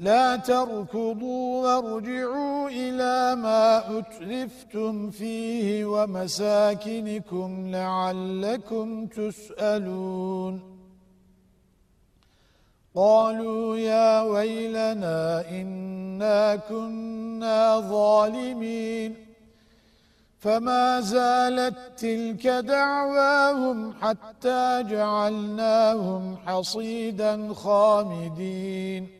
لا تركضوا وارجعوا إلى ما أترفتم فيه ومساكنكم لعلكم تسألون. قالوا يا ويلنا إنا كنا ظالمين. فما زالت تلك دعواهم حتى جعلناهم حصيدا خامدين.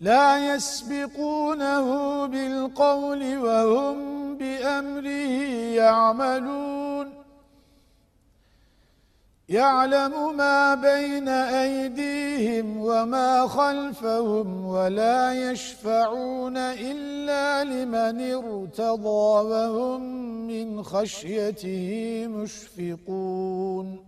لا يسبقونه بالقول وهم بأمره يعملون. يعلم ما بين أيديهم وما خلفهم ولا يشفعون إلا لمن ارتضى وهم من خشيته مشفقون.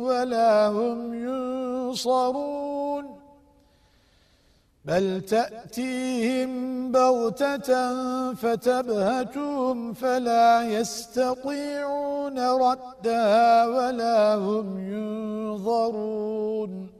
ولا هم ينصرون. بل تأتيهم بغتة فتبهتهم فلا يستطيعون ردها ولا هم ينظرون.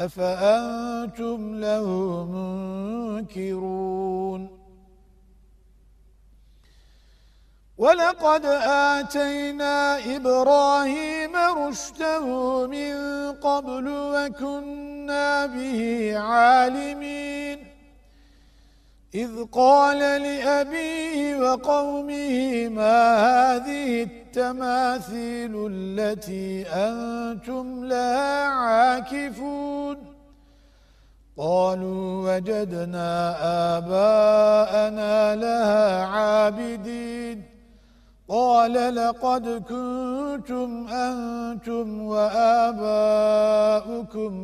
أفأنتم له منكرون؟ ولقد آتينا إبراهيم رشده من قبل وكنا به عالمين. إذ قال لأبيه وقومه ما هذه التماثيل التي أنتم لها عاكفون. قالوا وجدنا آباءنا لها عابدين. قال لقد كنتم أنتم وآباؤكم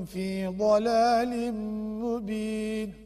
في ضلال مبين.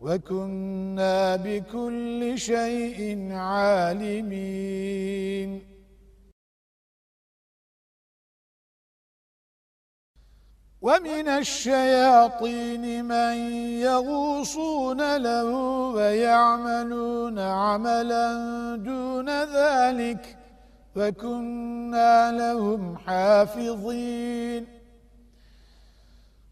وكنا بكل شيء عالمين. ومن الشياطين من يغوصون له ويعملون عملا دون ذلك وكنا لهم حافظين.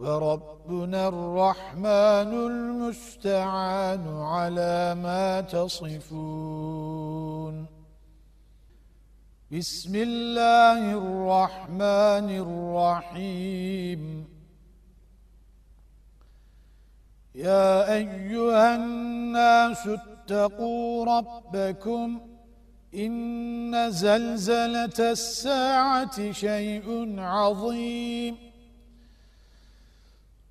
وربنا الرحمن المستعان على ما تصفون. بسم الله الرحمن الرحيم. يا أيها الناس اتقوا ربكم إن زلزلة الساعة شيء عظيم.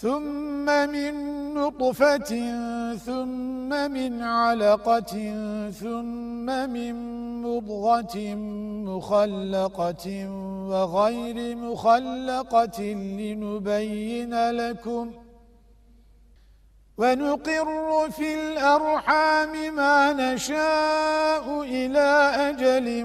ثم من نطفة ثم من علقة ثم من مضغة مخلقة وغير مخلقة لنبين لكم ونقر في الأرحام ما نشاء إلى أجل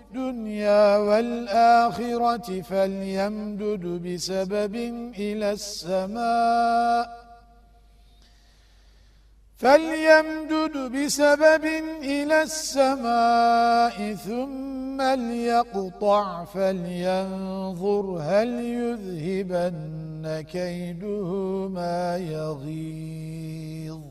الدنيا والآخرة فليمدد بسبب إلى السماء. فليمدد بسبب إلى السماء ثم ليقطع فلينظر هل يذهبن كيده ما يغيظ.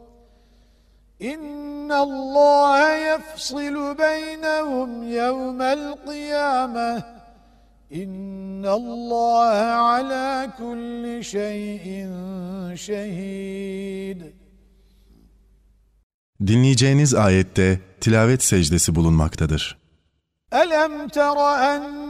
إن الله يفصل بينهم يوم القيامة إن الله على كل شيء şehid. Dinleyeceğiniz ayette tilavet secdesi bulunmaktadır. Elem tera enne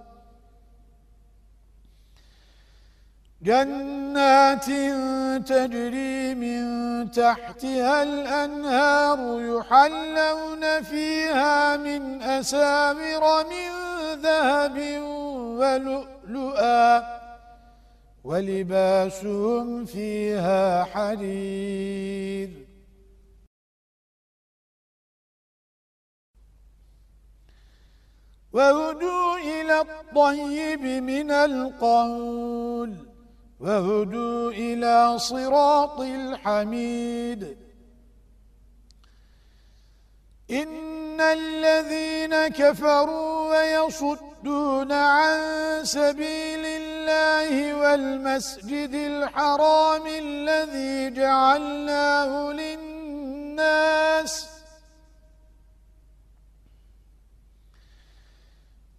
جنات تجري من تحتها الأنهار يحلون فيها من أسامر من ذهب ولؤلؤا ولباسهم فيها حرير. وهدوا إلى الطيب من القول. وهدوا إلى صراط الحميد. إن الذين كفروا ويصدون عن سبيل الله والمسجد الحرام الذي جعلناه للناس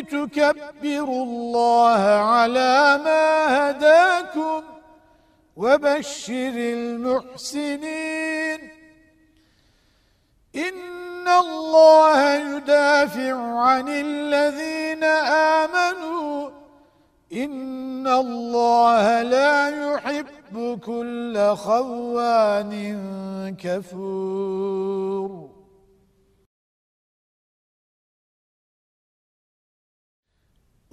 لتكبروا الله على ما هداكم وبشر المحسنين. إن الله يدافع عن الذين آمنوا. إن الله لا يحب كل خوان كفور.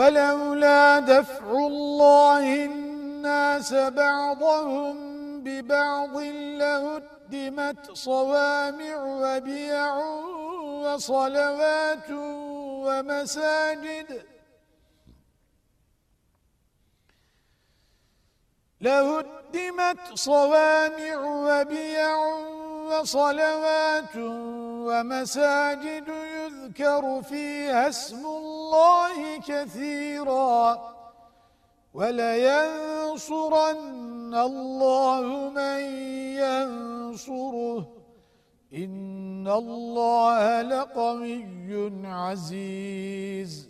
ولولا دفع الله الناس بعضهم ببعض لهدمت صوامع وبيع وصلوات ومساجد لهدمت صوامع وبيع وصلوات ومساجد يذكر فيها اسم الله كثيرا ولينصرن الله من ينصره. إن الله لقوي عزيز.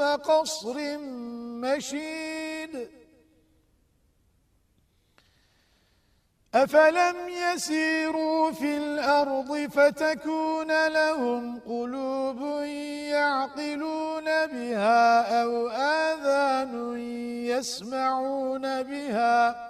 وقصر مشيد. أفلم يسيروا في الأرض فتكون لهم قلوب يعقلون بها أو آذان يسمعون بها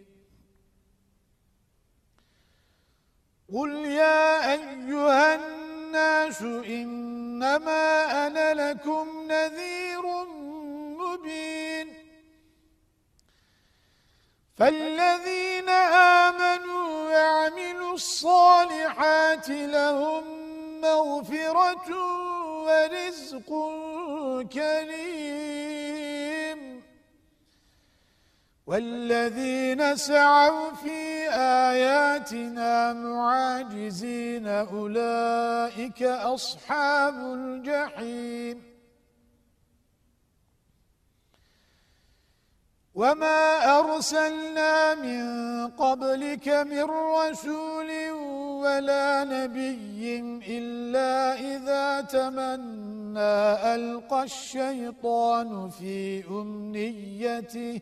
قل يا أيها الناس إنما أنا لكم نذير مبين فالذين آمنوا ويعملوا الصالحات لهم مغفرة ورزق كريم والذين سعوا في آياتنا معاجزين أولئك أصحاب الجحيم. وما أرسلنا من قبلك من رسول ولا نبي إلا إذا تمنى ألقى الشيطان في أمنيته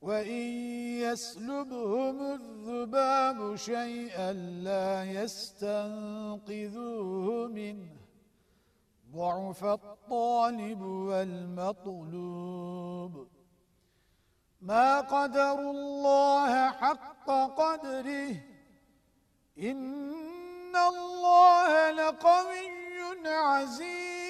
وإن يسلبهم الذباب شيئا لا يستنقذوه منه. ضعف الطالب والمطلوب. ما قدر الله حق قدره. إن الله لقوي عزيز.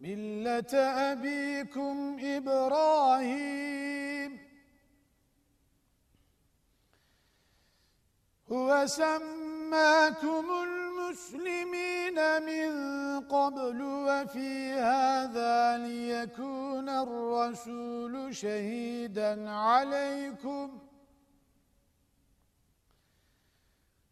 ملة أبيكم إبراهيم. هو سماكم المسلمين من قبل وفي هذا ليكون الرسول شهيدا عليكم.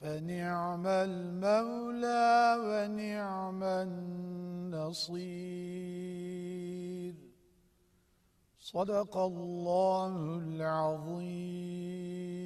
فنعم المولى ونعم النصير. صدق الله العظيم.